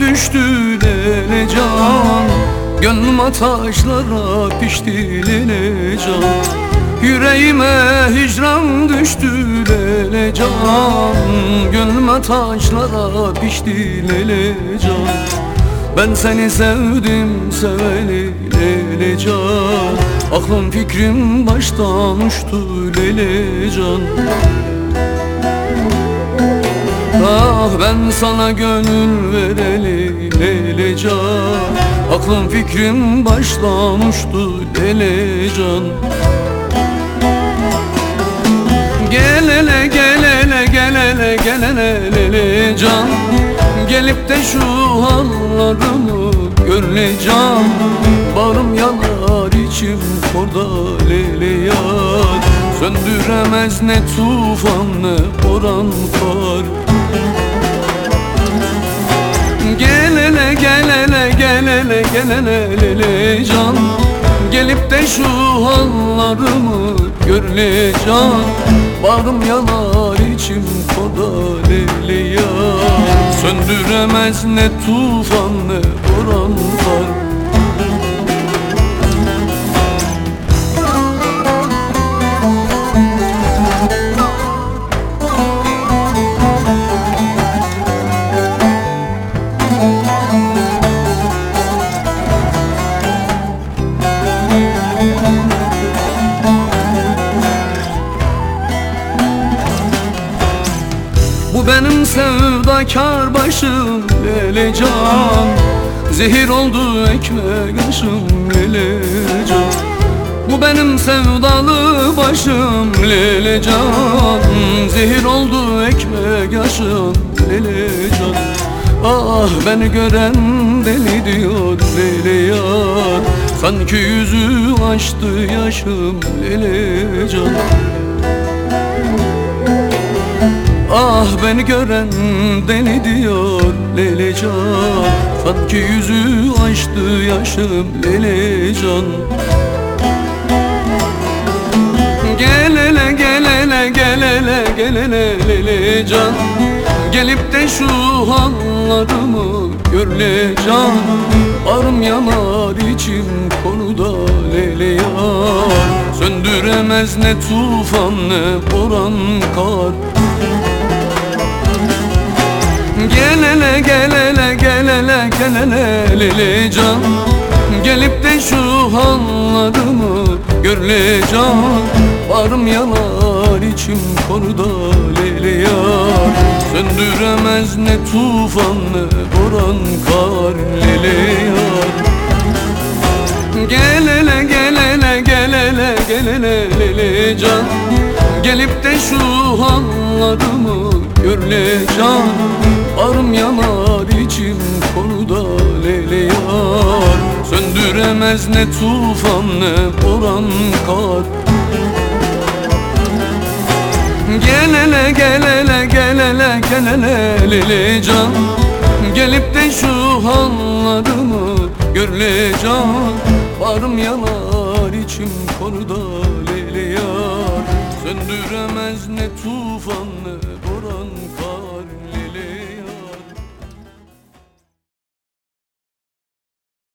düştü lele can. Gönlüm taşlara pişti lele can. Yüreğime hicran düştü lele can. Gönlüme taşlara pişti lele can. Ben seni sevdim seveli lele can. Aklım fikrim baştan uçtu lele can Ah ben sana gönül vereli lele can Aklım fikrim baştan uçtu lele can Gel hele gel hele gel hele gel hele lele can Gelip de şu hallarımı görle can Barım yanar içim orada lele yar Söndüremez ne tufan ne oran kar gel hele gel hele lele can. Gelip de şu hallarımı görle can Bağrım yanar içim koda lele yar Söndüremez ne tufan ne oran kar benim sevdakar başım lele can. Zehir oldu ekmek aşım lele can. Bu benim sevdalı başım lele can. Zehir oldu ekmek aşım lele can. Ah beni gören deli diyor lele yar. Sanki yüzü açtı yaşım lele can Ah beni gören deli diyor Lele can. Sanki yüzü açtı yaşım Lele can. Gel hele gel hele gel hele gel hele Lele can. Gelip de şu hallarımı görle can. Arım yanar içim konuda lele yar. Söndüremez ne tufan ne boran kar Gel hele gel hele gel hele gel hele lele can. Gelip de şu hallarımı görle can. Varım yanar içim konuda lele yar. Söndüremez ne tufan ne boran kar lele yar. Gel hele gel hele gel hele gel hele lele can. Gelip de şu hallarımı görle can. Arım Söndüremez ne tufan ne boran kar Gel hele gel hele gel hele gel hele lele can. Gelip de şu hallarımı görle can. Varım yanar içim konuda lele yar. Söndüremez ne tufan ne boran kar